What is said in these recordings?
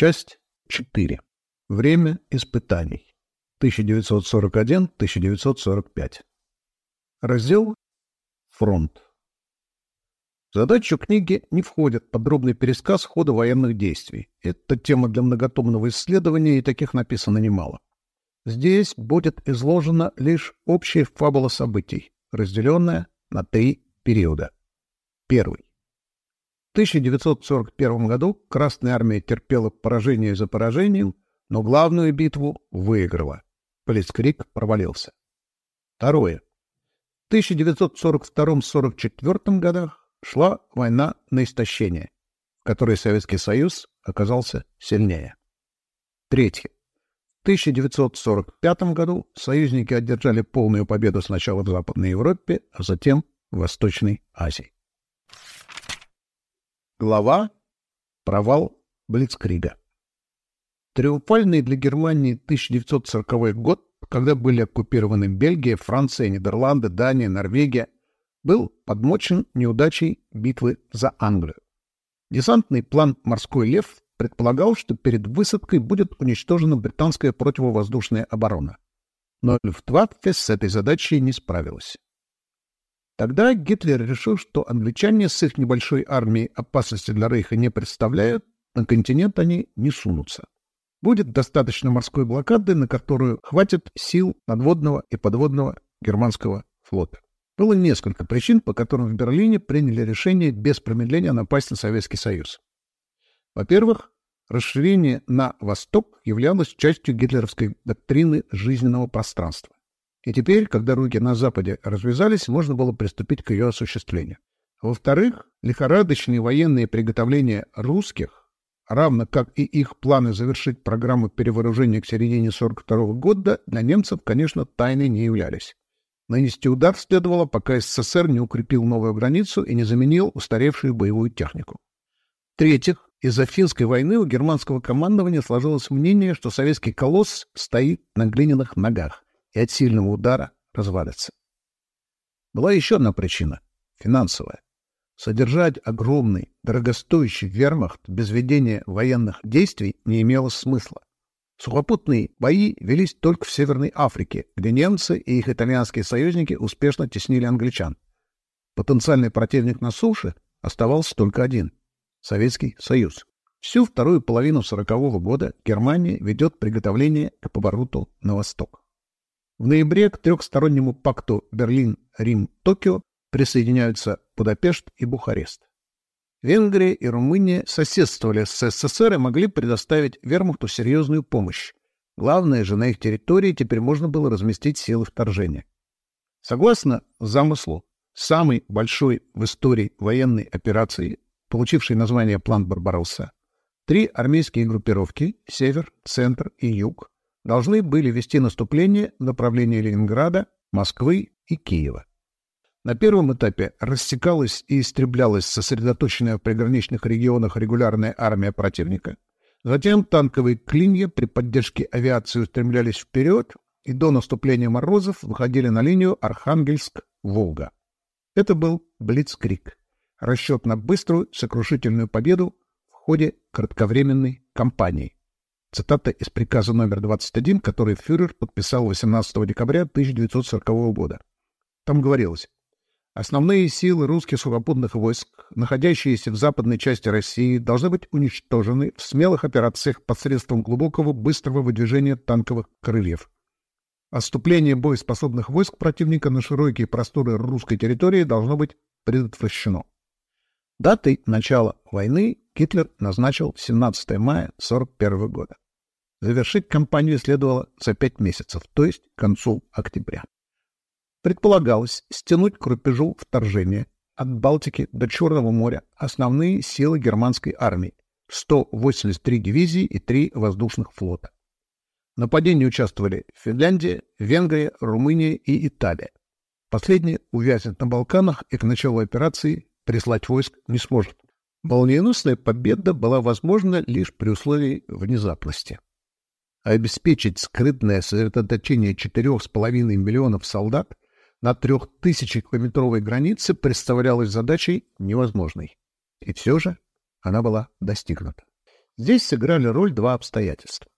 Часть 4. Время испытаний. 1941-1945. Раздел «Фронт». В задачу книги не входит подробный пересказ хода военных действий. Это тема для многотомного исследования, и таких написано немало. Здесь будет изложена лишь общая фабула событий, разделенная на три периода. Первый. В 1941 году Красная Армия терпела поражение за поражением, но главную битву выиграла. Полискрик провалился. Второе. В 1942-1944 годах шла война на истощение, в которой Советский Союз оказался сильнее. Третье. В 1945 году союзники одержали полную победу сначала в Западной Европе, а затем в Восточной Азии. Глава «Провал Блицкрига». Триумфальный для Германии 1940 год, когда были оккупированы Бельгия, Франция, Нидерланды, Дания, Норвегия, был подмочен неудачей битвы за Англию. Десантный план «Морской лев» предполагал, что перед высадкой будет уничтожена британская противовоздушная оборона. Но Люфтваффе с этой задачей не справилась. Тогда Гитлер решил, что англичане с их небольшой армией опасности для Рейха не представляют, на континент они не сунутся. Будет достаточно морской блокады, на которую хватит сил надводного и подводного германского флота. Было несколько причин, по которым в Берлине приняли решение без промедления напасть на Советский Союз. Во-первых, расширение на восток являлось частью гитлеровской доктрины жизненного пространства. И теперь, когда руки на Западе развязались, можно было приступить к ее осуществлению. Во-вторых, лихорадочные военные приготовления русских, равно как и их планы завершить программу перевооружения к середине 1942 года, для немцев, конечно, тайной не являлись. Нанести удар следовало, пока СССР не укрепил новую границу и не заменил устаревшую боевую технику. В-третьих, из-за финской войны у германского командования сложилось мнение, что советский колосс стоит на глиняных ногах и от сильного удара развалится. Была еще одна причина — финансовая. Содержать огромный, дорогостоящий вермахт без ведения военных действий не имело смысла. Сухопутные бои велись только в Северной Африке, где немцы и их итальянские союзники успешно теснили англичан. Потенциальный противник на суше оставался только один — Советский Союз. Всю вторую половину сорокового года Германия ведет приготовление к повороту на восток. В ноябре к трехстороннему пакту Берлин-Рим-Токио присоединяются Будапешт и Бухарест. Венгрия и Румыния соседствовали с СССР и могли предоставить вермахту серьезную помощь. Главное же, на их территории теперь можно было разместить силы вторжения. Согласно замыслу, самой большой в истории военной операции, получившей название «План Барбаросса», три армейские группировки — Север, Центр и Юг должны были вести наступление в направлении Ленинграда, Москвы и Киева. На первом этапе рассекалась и истреблялась сосредоточенная в приграничных регионах регулярная армия противника. Затем танковые клинья при поддержке авиации устремлялись вперед и до наступления морозов выходили на линию Архангельск-Волга. Это был Блицкрик, расчет на быструю сокрушительную победу в ходе кратковременной кампании. Цитата из приказа номер 21, который фюрер подписал 18 декабря 1940 года. Там говорилось, Основные силы русских сухопутных войск, находящиеся в западной части России, должны быть уничтожены в смелых операциях посредством глубокого быстрого выдвижения танковых крыльев. Отступление боеспособных войск противника на широкие просторы русской территории должно быть предотвращено. Датой начала войны Гитлер назначил 17 мая 1941 года. Завершить кампанию следовало за пять месяцев, то есть к концу октября. Предполагалось стянуть к рубежу вторжения от Балтики до Черного моря основные силы германской армии — 183 дивизии и 3 воздушных флота. В нападении участвовали Финляндия, Венгрия, Румыния и Италия. Последняя увязнет на Балканах и к началу операции прислать войск не сможет. Молниеносная победа была возможна лишь при условии внезапности. Обеспечить скрытное сосредоточение 4,5 миллионов солдат на трехтысячекилометровой границе представлялась задачей невозможной. И все же она была достигнута. Здесь сыграли роль два обстоятельства.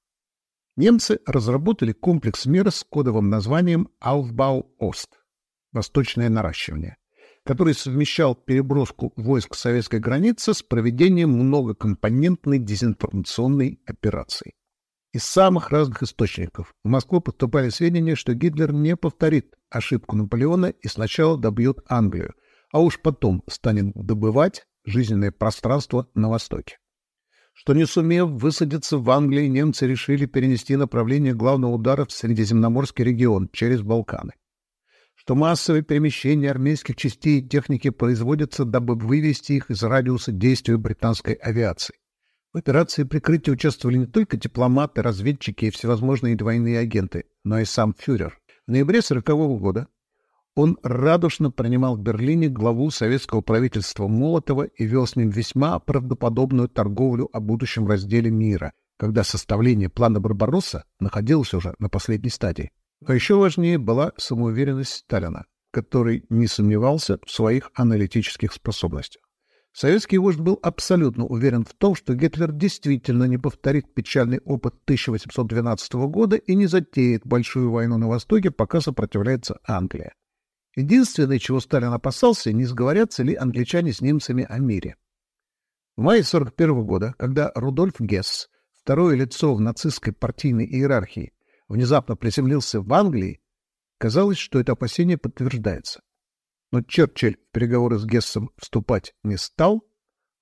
Немцы разработали комплекс мер с кодовым названием «Aufbau-Ost» — «Восточное наращивание», который совмещал переброску войск советской границы с проведением многокомпонентной дезинформационной операции. Из самых разных источников в Москву поступали сведения, что Гитлер не повторит ошибку Наполеона и сначала добьет Англию, а уж потом станет добывать жизненное пространство на Востоке. Что не сумев высадиться в Англии, немцы решили перенести направление главного удара в Средиземноморский регион через Балканы. Что массовые перемещения армейских частей и техники производятся, дабы вывести их из радиуса действия британской авиации. В операции прикрытия участвовали не только дипломаты, разведчики и всевозможные двойные агенты, но и сам фюрер. В ноябре 1940 года он радушно принимал в Берлине главу советского правительства Молотова и вел с ним весьма правдоподобную торговлю о будущем разделе мира, когда составление плана Барбаросса находилось уже на последней стадии. Но еще важнее была самоуверенность Сталина, который не сомневался в своих аналитических способностях. Советский вождь был абсолютно уверен в том, что Гитлер действительно не повторит печальный опыт 1812 года и не затеет большую войну на Востоке, пока сопротивляется Англия. Единственное, чего Сталин опасался, не сговорятся ли англичане с немцами о мире. В мае 1941 года, когда Рудольф Гесс, второе лицо в нацистской партийной иерархии, внезапно приземлился в Англии, казалось, что это опасение подтверждается. Но Черчилль в переговоры с Гессом вступать не стал,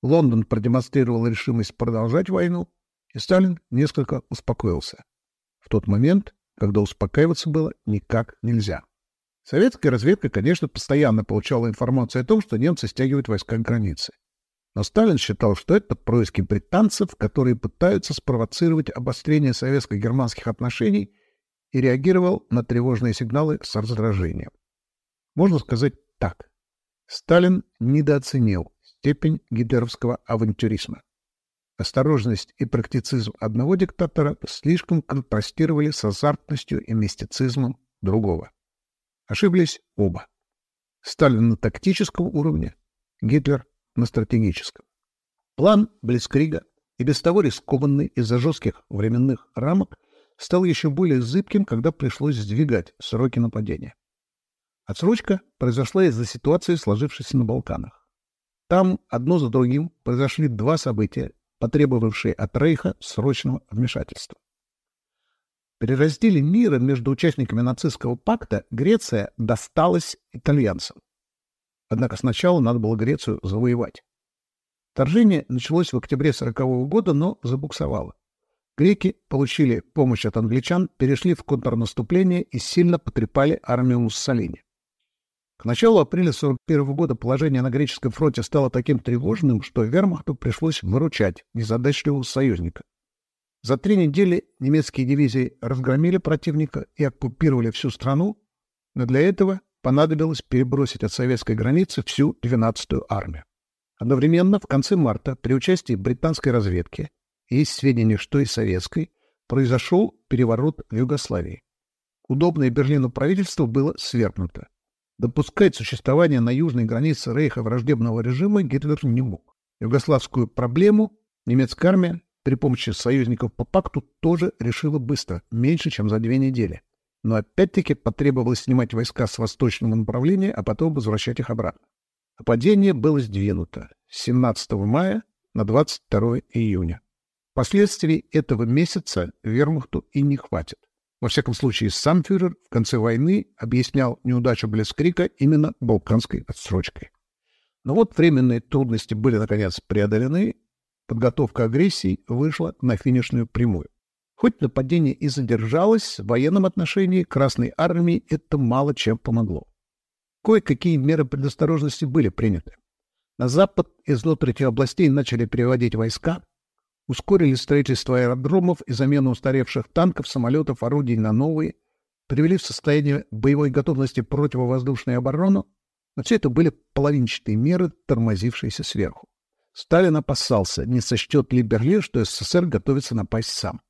Лондон продемонстрировал решимость продолжать войну, и Сталин несколько успокоился. В тот момент, когда успокаиваться было никак нельзя. Советская разведка, конечно, постоянно получала информацию о том, что немцы стягивают войска к границе. Но Сталин считал, что это происки британцев, которые пытаются спровоцировать обострение советско-германских отношений и реагировал на тревожные сигналы с раздражением. Можно сказать так. Сталин недооценил степень гитлеровского авантюризма. Осторожность и практицизм одного диктатора слишком контрастировали с азартностью и мистицизмом другого. Ошиблись оба. Сталин на тактическом уровне, Гитлер на стратегическом. План Блицкрига, и без того рискованный из-за жестких временных рамок, стал еще более зыбким, когда пришлось сдвигать сроки нападения. Отсрочка произошла из-за ситуации, сложившейся на Балканах. Там одно за другим произошли два события, потребовавшие от Рейха срочного вмешательства. При разделе мира между участниками нацистского пакта Греция досталась итальянцам. Однако сначала надо было Грецию завоевать. Вторжение началось в октябре 1940 года, но забуксовало. Греки получили помощь от англичан, перешли в контрнаступление и сильно потрепали армию Муссолини. К началу апреля 1941 года положение на греческом фронте стало таким тревожным, что вермахту пришлось выручать незадачливого союзника. За три недели немецкие дивизии разгромили противника и оккупировали всю страну, но для этого понадобилось перебросить от советской границы всю 12-ю армию. Одновременно в конце марта при участии британской разведки есть сведения, что и советской, произошел переворот в Югославии. Удобное Берлину правительство было свергнуто. Допускать существование на южной границе Рейха враждебного режима Гитлер не мог. Югославскую проблему немецкая армия при помощи союзников по пакту тоже решила быстро, меньше, чем за две недели. Но опять-таки потребовалось снимать войска с восточного направления, а потом возвращать их обратно. Нападение было сдвинуто с 17 мая на 22 июня. Впоследствии этого месяца вермахту и не хватит. Во всяком случае, сам фюрер в конце войны объяснял неудачу Блицкрика именно балканской отсрочкой. Но вот временные трудности были, наконец, преодолены, Подготовка агрессии вышла на финишную прямую. Хоть нападение и задержалось, в военном отношении Красной Армии это мало чем помогло. Кое-какие меры предосторожности были приняты. На запад из внутренних областей начали переводить войска, ускорили строительство аэродромов и замену устаревших танков, самолетов, орудий на новые, привели в состояние боевой готовности противовоздушной обороны, но все это были половинчатые меры, тормозившиеся сверху. Сталин опасался, не сочтет ли Берлин, что СССР готовится напасть сам.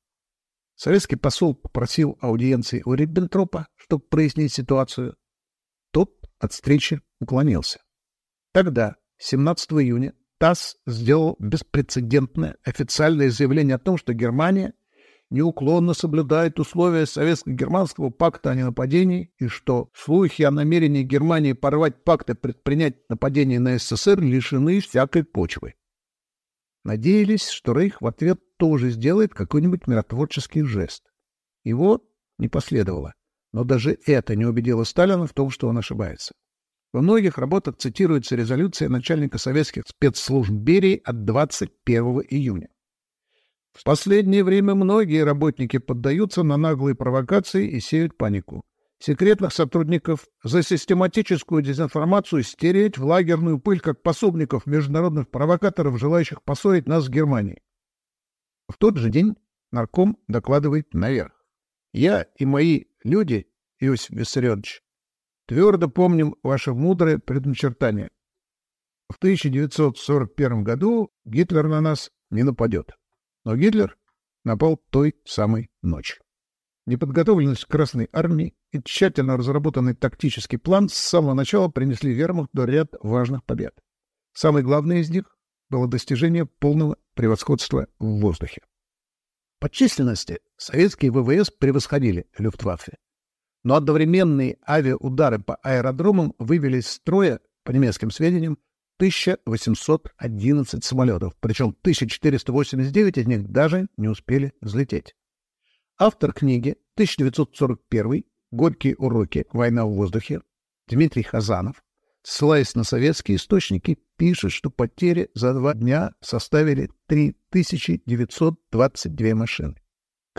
Советский посол попросил аудиенции у Риббентропа, чтобы прояснить ситуацию. Тот от встречи уклонился. Тогда, 17 июня, ТАСС сделал беспрецедентное официальное заявление о том, что Германия неуклонно соблюдает условия Советско-Германского пакта о ненападении и что слухи о намерении Германии порвать пакт и предпринять нападение на СССР лишены всякой почвы. Надеялись, что Рейх в ответ тоже сделает какой-нибудь миротворческий жест. Его не последовало, но даже это не убедило Сталина в том, что он ошибается. Во многих работах цитируется резолюция начальника советских спецслужб Берии от 21 июня. В последнее время многие работники поддаются на наглые провокации и сеют панику. Секретных сотрудников за систематическую дезинформацию стереть в лагерную пыль как пособников международных провокаторов, желающих поссорить нас с Германией. В тот же день нарком докладывает наверх. Я и мои люди, Иосиф Виссарионович, твердо помним ваше мудрое предначертание. В 1941 году Гитлер на нас не нападет. Но Гитлер напал той самой ночью. Неподготовленность Красной Армии и тщательно разработанный тактический план с самого начала принесли вермахту ряд важных побед. Самой главной из них было достижение полного превосходства в воздухе. По численности советские ВВС превосходили Люфтваффе. Но одновременные авиаудары по аэродромам вывели из строя, по немецким сведениям, 1811 самолетов, причем 1489 из них даже не успели взлететь. Автор книги 1941 «Горькие уроки. Война в воздухе» Дмитрий Хазанов, ссылаясь на советские источники, пишет, что потери за два дня составили 3922 машины.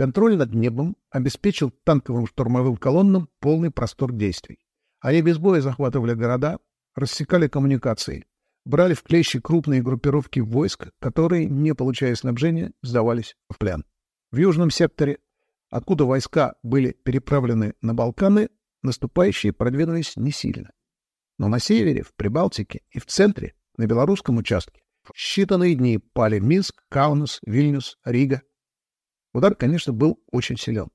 Контроль над небом обеспечил танковым штурмовым колоннам полный простор действий. Они без боя захватывали города, рассекали коммуникации, брали в клещи крупные группировки войск, которые, не получая снабжения, сдавались в плен. В южном секторе, откуда войска были переправлены на Балканы, наступающие продвинулись не сильно. Но на севере, в Прибалтике и в центре, на белорусском участке, в считанные дни пали Минск, Каунас, Вильнюс, Рига. Удар, конечно, был очень силен.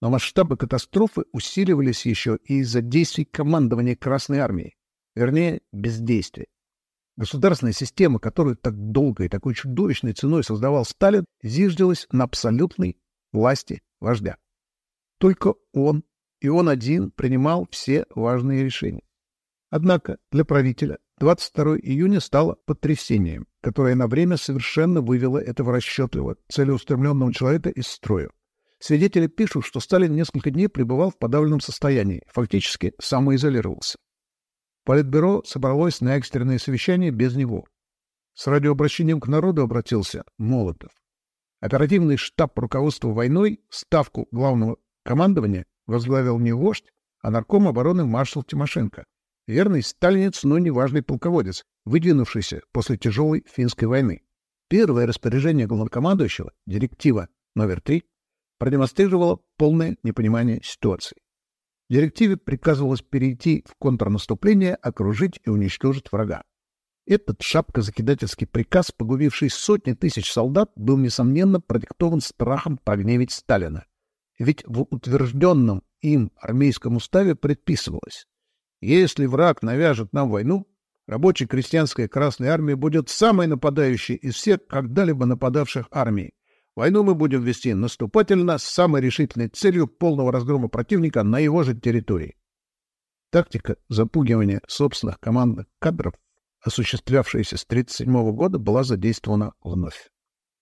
Но масштабы катастрофы усиливались еще и из-за действий командования Красной Армии, вернее, бездействия. Государственная система, которую так долго и такой чудовищной ценой создавал Сталин, зиждилась на абсолютной власти вождя. Только он и он один принимал все важные решения. Однако для правителя 22 июня стало потрясением, которое на время совершенно вывело этого расчетливого, целеустремленного человека из строя. Свидетели пишут, что Сталин несколько дней пребывал в подавленном состоянии, фактически самоизолировался. Политбюро собралось на экстренное совещание без него. С радиообращением к народу обратился Молотов. Оперативный штаб руководства войной, ставку главного командования возглавил не вождь, а нарком обороны маршал Тимошенко. Верный сталинец, но неважный полководец, выдвинувшийся после тяжелой финской войны. Первое распоряжение главнокомандующего, директива номер 3, продемонстрировало полное непонимание ситуации. Директиве приказывалось перейти в контрнаступление, окружить и уничтожить врага. Этот шапкозакидательский приказ, погубивший сотни тысяч солдат, был, несомненно, продиктован страхом прогневить Сталина. Ведь в утвержденном им армейском уставе предписывалось, если враг навяжет нам войну, рабочая крестьянская Красная Армия будет самой нападающей из всех когда-либо нападавших армий, Войну мы будем вести наступательно с самой решительной целью полного разгрома противника на его же территории. Тактика запугивания собственных командных кадров, осуществлявшаяся с 1937 года, была задействована вновь.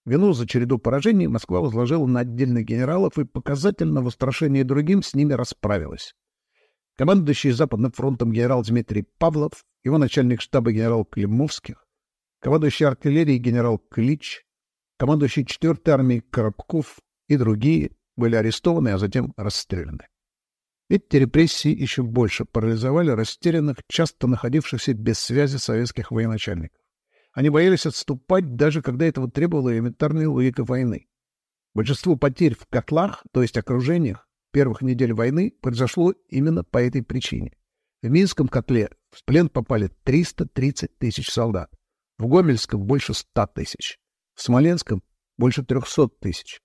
Вину за череду поражений Москва возложила на отдельных генералов и показательно в устрашении другим с ними расправилась. Командующий Западным фронтом генерал Дмитрий Павлов, его начальник штаба генерал Климовских, командующий артиллерией генерал Клич, командующий 4-й армией Коробков и другие были арестованы, а затем расстреляны. Эти репрессии еще больше парализовали растерянных, часто находившихся без связи советских военачальников. Они боялись отступать, даже когда этого требовала элементарная логика войны. Большинство потерь в котлах, то есть окружениях, первых недель войны произошло именно по этой причине. В Минском котле в плен попали 330 тысяч солдат, в Гомельском больше 100 тысяч. В Смоленском больше 300 тысяч.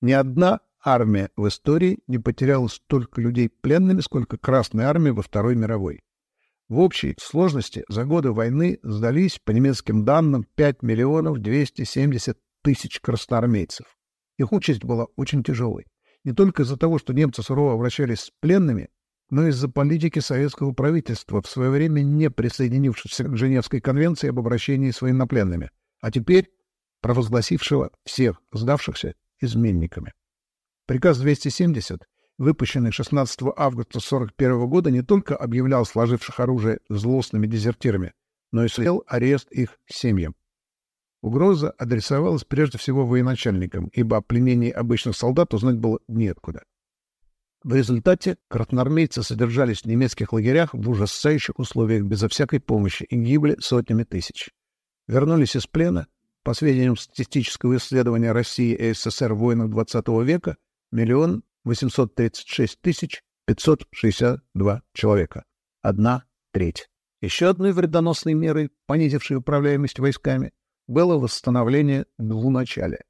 Ни одна армия в истории не потеряла столько людей пленными, сколько Красная армия во Второй мировой. В общей сложности за годы войны сдались, по немецким данным, 5 миллионов 270 тысяч красноармейцев. Их участь была очень тяжелой. Не только из-за того, что немцы сурово обращались с пленными, но из-за политики советского правительства, в свое время не присоединившегося к Женевской конвенции об обращении с военнопленными, а теперь провозгласившего всех сдавшихся изменниками. Приказ 270 выпущенный 16 августа 1941 года, не только объявлял сложивших оружие злостными дезертирами, но и следил арест их семьям. Угроза адресовалась прежде всего военачальникам, ибо о пленении обычных солдат узнать было неоткуда. В результате красноармейцы содержались в немецких лагерях в ужасающих условиях безо всякой помощи и гибли сотнями тысяч. Вернулись из плена, по сведениям статистического исследования России и СССР воинов XX века, миллион 836 тысяч 562 человека. Одна треть. Еще одной вредоносной мерой, понизившей управляемость войсками, было восстановление двуначалия.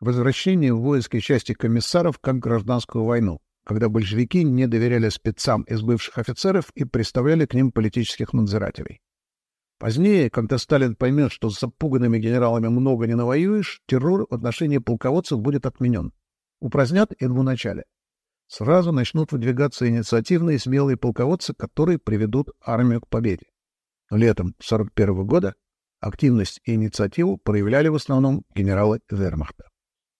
Возвращение в воинские части комиссаров как гражданскую войну, когда большевики не доверяли спецам из бывших офицеров и представляли к ним политических надзирателей. Позднее, когда Сталин поймет, что с запуганными генералами много не навоюешь, террор в отношении полководцев будет отменен упразднят и двуначалие. Сразу начнут выдвигаться инициативные смелые полководцы, которые приведут армию к победе. Летом 1941 года активность и инициативу проявляли в основном генералы Вермахта.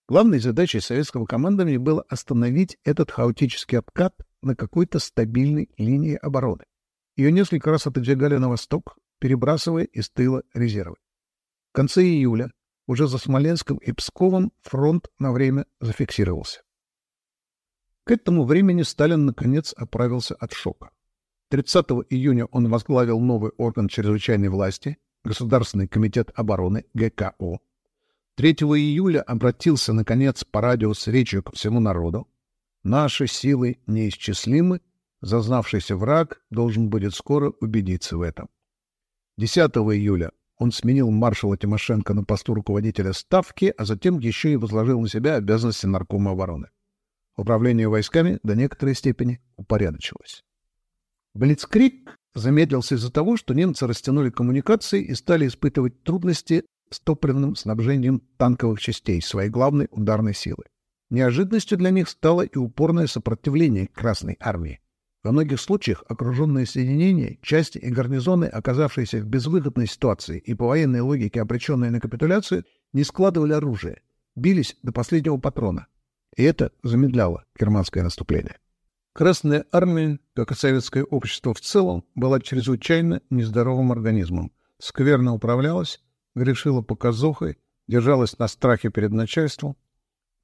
Главной задачей советского командования было остановить этот хаотический откат на какой-то стабильной линии обороны. Ее несколько раз отодвигали на восток, перебрасывая из тыла резервы. В конце июля уже за Смоленском и Псковом фронт на время зафиксировался. К этому времени Сталин наконец оправился от шока. 30 июня он возглавил новый орган чрезвычайной власти, Государственный комитет обороны ГКО. 3 июля обратился, наконец, по радио с речью ко всему народу. «Наши силы неисчислимы, зазнавшийся враг должен будет скоро убедиться в этом». 10 июля он сменил маршала Тимошенко на посту руководителя Ставки, а затем еще и возложил на себя обязанности наркома обороны. Управление войсками до некоторой степени упорядочилось. Блицкрик замедлился из-за того, что немцы растянули коммуникации и стали испытывать трудности с топливным снабжением танковых частей своей главной ударной силы. Неожиданностью для них стало и упорное сопротивление Красной армии. Во многих случаях окруженные соединения, части и гарнизоны, оказавшиеся в безвыходной ситуации и по военной логике обреченные на капитуляцию, не складывали оружие, бились до последнего патрона. И это замедляло германское наступление. Красная армия, как и советское общество в целом, была чрезвычайно нездоровым организмом, скверно управлялась, грешила показухой, держалась на страхе перед начальством,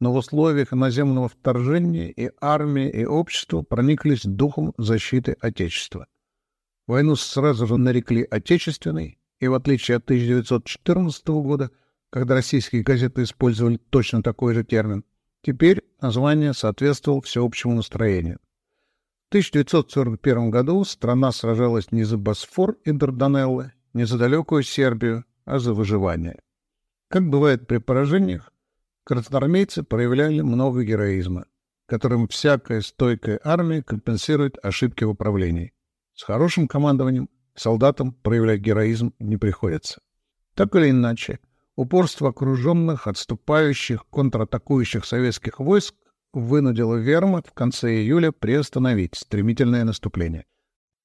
но в условиях наземного вторжения и армия, и общество прониклись духом защиты Отечества. Войну сразу же нарекли Отечественной, и в отличие от 1914 года, когда российские газеты использовали точно такой же термин, теперь название соответствовало всеобщему настроению. В 1941 году страна сражалась не за Босфор и Дарданеллы, не за далекую Сербию, а за выживание. Как бывает при поражениях, Красноармейцы проявляли много героизма, которым всякая стойкая армия компенсирует ошибки в управлении. С хорошим командованием солдатам проявлять героизм не приходится. Так или иначе, упорство окруженных, отступающих, контратакующих советских войск вынудило Вермахт в конце июля приостановить стремительное наступление.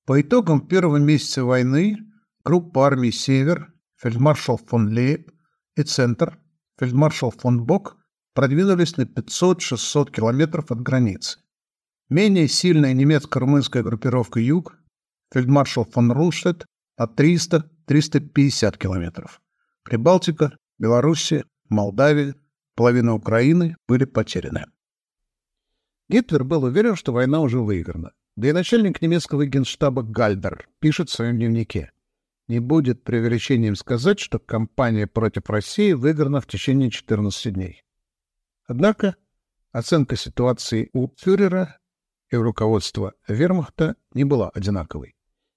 По итогам первого месяца войны группа армий «Север», фельдмаршал фон Лейб и «Центр» фельдмаршал фон Бок продвинулись на 500-600 километров от границы. Менее сильная немецко-румынская группировка «Юг» фельдмаршал фон Рунштедт от 300-350 километров. Прибалтика, Белоруссия, Молдавия, половина Украины были потеряны. Гитлер был уверен, что война уже выиграна. Да и начальник немецкого генштаба Гальдер пишет в своем дневнике. Не будет преувеличением сказать, что кампания против России выиграна в течение 14 дней. Однако оценка ситуации у фюрера и руководства вермахта не была одинаковой.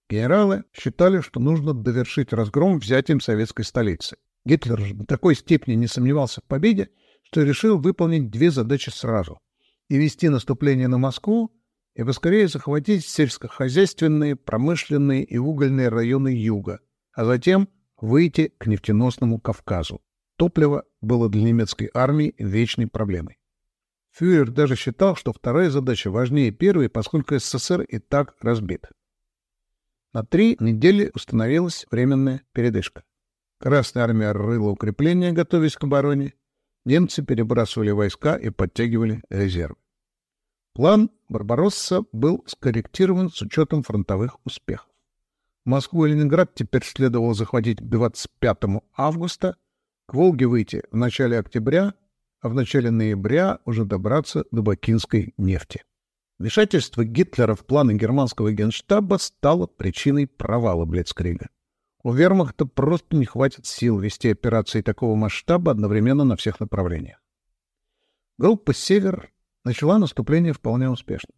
Генералы считали, что нужно довершить разгром взятием советской столицы. Гитлер же до такой степени не сомневался в победе, что решил выполнить две задачи сразу — и вести наступление на Москву, и поскорее захватить сельскохозяйственные, промышленные и угольные районы юга, а затем выйти к нефтеносному Кавказу. Топливо было для немецкой армии вечной проблемой. Фюрер даже считал, что вторая задача важнее первой, поскольку СССР и так разбит. На три недели установилась временная передышка. Красная армия рыла укрепления, готовясь к обороне. Немцы перебрасывали войска и подтягивали резервы. План Барбаросса был скорректирован с учетом фронтовых успехов. Москву и Ленинград теперь следовало захватить к 25 августа, к Волге выйти в начале октября, а в начале ноября уже добраться до бакинской нефти. Вмешательство Гитлера в планы германского генштаба стало причиной провала Блицкрига. У вермахта просто не хватит сил вести операции такого масштаба одновременно на всех направлениях. Группа «Север» начала наступление вполне успешно.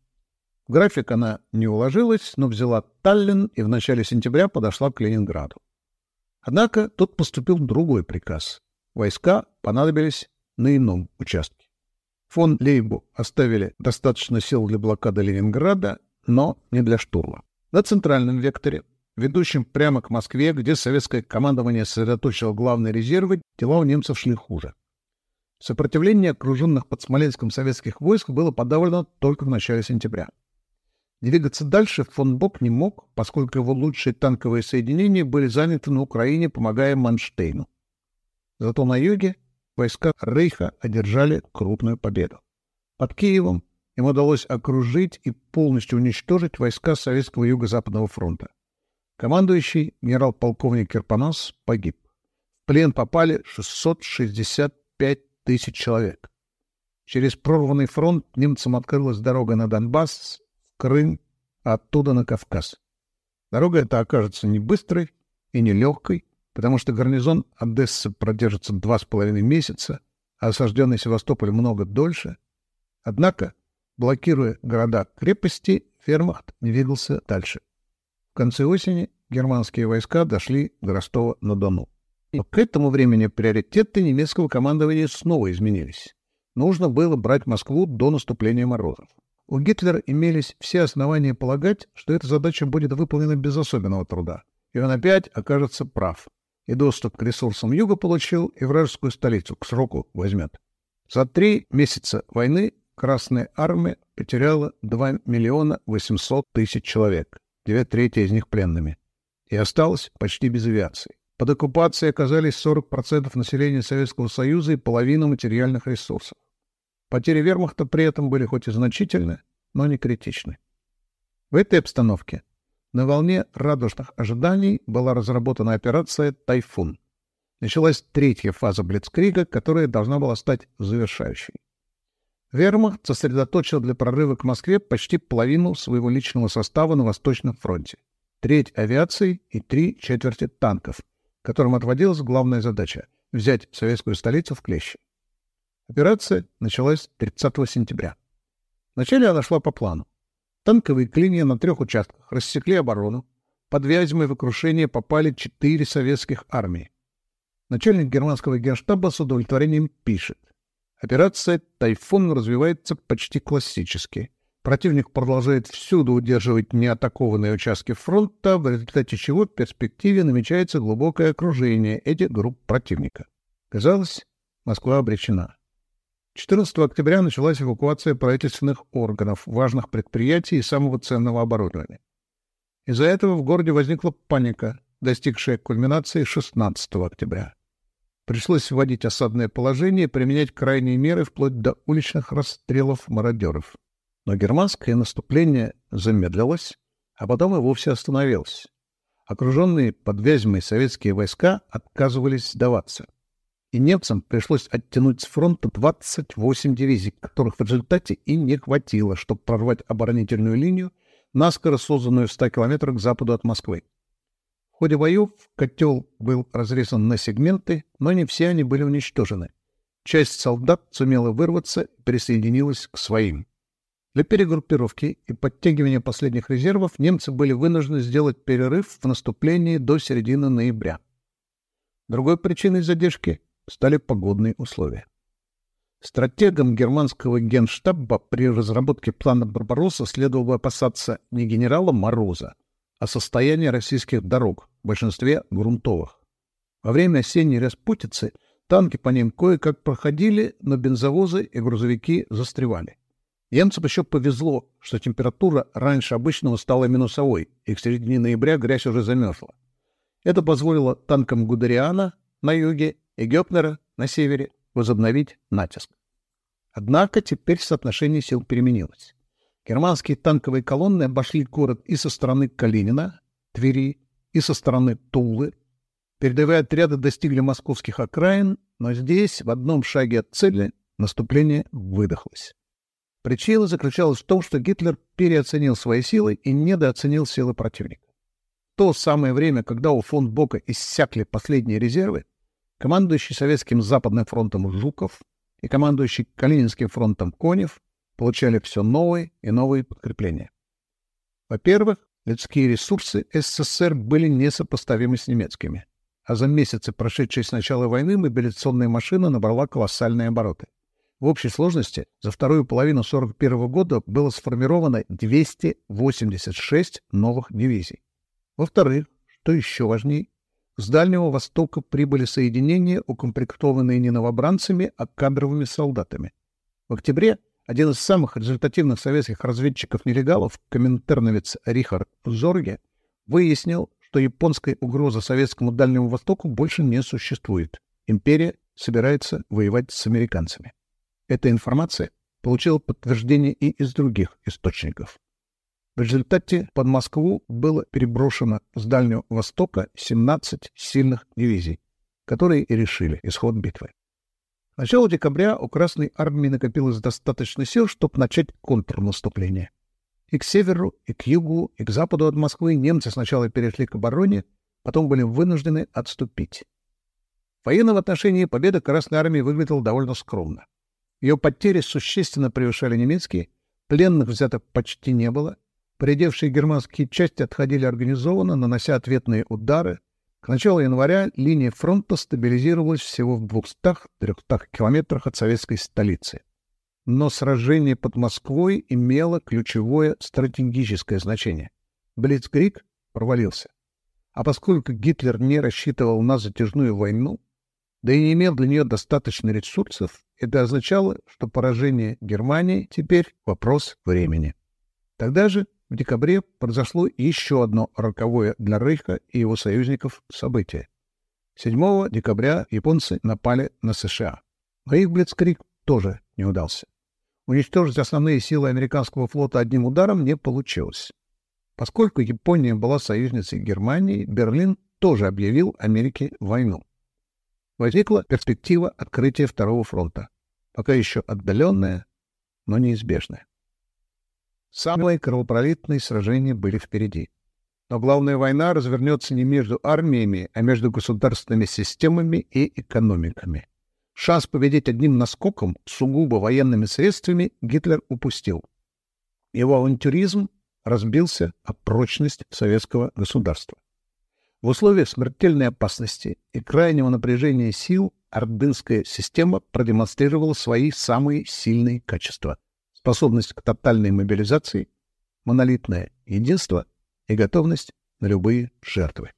В график она не уложилась, но взяла Таллин и в начале сентября подошла к Ленинграду. Однако тут поступил другой приказ. Войска понадобились на ином участке. Фон Лейбу оставили достаточно сил для блокады Ленинграда, но не для штурма. На центральном векторе, ведущем прямо к Москве, где советское командование сосредоточило главные резервы, дела у немцев шли хуже. Сопротивление окруженных под Смоленском советских войск было подавлено только в начале сентября. Двигаться дальше фон Бок не мог, поскольку его лучшие танковые соединения были заняты на Украине, помогая Манштейну. Зато на юге войска Рейха одержали крупную победу. Под Киевом им удалось окружить и полностью уничтожить войска Советского Юго-Западного фронта. Командующий генерал-полковник Кирпонос погиб. В плен попали 665 тысяч человек. Через прорванный фронт немцам открылась дорога на Донбасс, в Крым, оттуда на Кавказ. Дорога эта окажется не быстрой и не легкой, потому что гарнизон Одессы продержится два с половиной месяца, а осажденный Севастополь много дольше. Однако, блокируя города-крепости, Фермахт двигался дальше. В конце осени германские войска дошли до Ростова-на-Дону. Но к этому времени приоритеты немецкого командования снова изменились. Нужно было брать Москву до наступления морозов. У Гитлера имелись все основания полагать, что эта задача будет выполнена без особенного труда, и он опять окажется прав. И доступ к ресурсам Юга получил, и вражескую столицу к сроку возьмет. За три месяца войны Красная Армия потеряла 2 миллиона 800 тысяч человек, две трети из них пленными, и осталась почти без авиации. Под оккупацией оказались 40% населения Советского Союза и половина материальных ресурсов. Потери вермахта при этом были хоть и значительны, но не критичны. В этой обстановке на волне радужных ожиданий была разработана операция «Тайфун». Началась третья фаза Блицкрига, которая должна была стать завершающей. Вермахт сосредоточил для прорыва к Москве почти половину своего личного состава на Восточном фронте. Треть авиации и три четверти танков — которым отводилась главная задача — взять советскую столицу в клещи. Операция началась 30 сентября. Вначале она шла по плану. Танковые клинья на трех участках рассекли оборону. Под Вязьмой в окрушение попали четыре советских армии. Начальник германского генштаба с удовлетворением пишет. Операция «Тайфун» развивается почти классически. Противник продолжает всюду удерживать неатакованные участки фронта, в результате чего в перспективе намечается глубокое окружение этих групп противника. Казалось, Москва обречена. 14 октября началась эвакуация правительственных органов, важных предприятий и самого ценного оборудования. Из-за этого в городе возникла паника, достигшая кульминации 16 октября. Пришлось вводить осадное положение и применять крайние меры вплоть до уличных расстрелов мародеров. Но германское наступление замедлилось, а потом и вовсе остановилось. Окруженные под Вязьмой советские войска отказывались сдаваться. И немцам пришлось оттянуть с фронта 28 дивизий, которых в результате и не хватило, чтобы прорвать оборонительную линию, наскоро созданную в 100 километрах к западу от Москвы. Ходе боев котел был разрезан на сегменты, но не все они были уничтожены. Часть солдат сумела вырваться и присоединилась к своим. Для перегруппировки и подтягивания последних резервов немцы были вынуждены сделать перерыв в наступлении до середины ноября. Другой причиной задержки стали погодные условия. Стратегам германского генштаба при разработке плана Барбаросса следовало опасаться не генерала Мороза, а состояния российских дорог, в большинстве грунтовых. Во время осенней распутицы танки по ним кое-как проходили, но бензовозы и грузовики застревали. Немцам еще повезло, что температура раньше обычного стала минусовой, и к середине ноября грязь уже замерзла. Это позволило танкам Гудериана на юге и Гёпнера на севере возобновить натиск. Однако теперь соотношение сил переменилось. Германские танковые колонны обошли город и со стороны Калинина, Твери, и со стороны Тулы. Передовые отряды достигли московских окраин, но здесь, в одном шаге от цели, наступление выдохлось. Причина заключалась в том, что Гитлер переоценил свои силы и недооценил силы противника. В то самое время, когда у фон Бока иссякли последние резервы, командующий Советским Западным фронтом Жуков и командующий Калининским фронтом Конев получали все новые и новые подкрепления. Во-первых, людские ресурсы СССР были несопоставимы с немецкими, а за месяцы, прошедшие с начала войны, мобилизационная машина набрала колоссальные обороты. В общей сложности за вторую половину 1941 года было сформировано 286 новых дивизий. Во-вторых, что еще важнее, с Дальнего Востока прибыли соединения, укомплектованные не новобранцами, а кадровыми солдатами. В октябре один из самых результативных советских разведчиков-нелегалов, коминтерновец Рихард Зорге, выяснил, что японская угроза советскому Дальнему Востоку больше не существует. Империя собирается воевать с американцами. Эта информация получила подтверждение и из других источников. В результате под Москву было переброшено с Дальнего Востока 17 сильных дивизий, которые и решили исход битвы. К началу декабря у Красной Армии накопилось достаточно сил, чтобы начать контрнаступление. И к северу, и к югу, и к западу от Москвы немцы сначала перешли к обороне, потом были вынуждены отступить. В военном отношении победа Красной Армии выглядела довольно скромно. Ее потери существенно превышали немецкие, пленных взято почти не было — Поредевшие германские части отходили организованно, нанося ответные удары. К началу января линия фронта стабилизировалась всего в 200-300 километрах от советской столицы. Но сражение под Москвой имело ключевое стратегическое значение. Блицкрик провалился. А поскольку Гитлер не рассчитывал на затяжную войну, да и не имел для нее достаточно ресурсов, это означало, что поражение Германии теперь вопрос времени. Тогда же в декабре произошло еще одно роковое для Рейха и его союзников событие. 7 декабря японцы напали на США. Но их Блицкрик тоже не удался. Уничтожить основные силы американского флота одним ударом не получилось. Поскольку Япония была союзницей Германии, Берлин тоже объявил Америке войну. Возникла перспектива открытия Второго фронта, пока еще отдаленная, но неизбежная. Самые кровопролитные сражения были впереди. Но главная война развернется не между армиями, а между государственными системами и экономиками. Шанс победить одним наскоком, сугубо военными средствами, Гитлер упустил. Его авантюризм разбился о прочность советского государства. В условиях смертельной опасности и крайнего напряжения сил ордынская система продемонстрировала свои самые сильные качества — способность к тотальной мобилизации, монолитное единство и готовность на любые жертвы.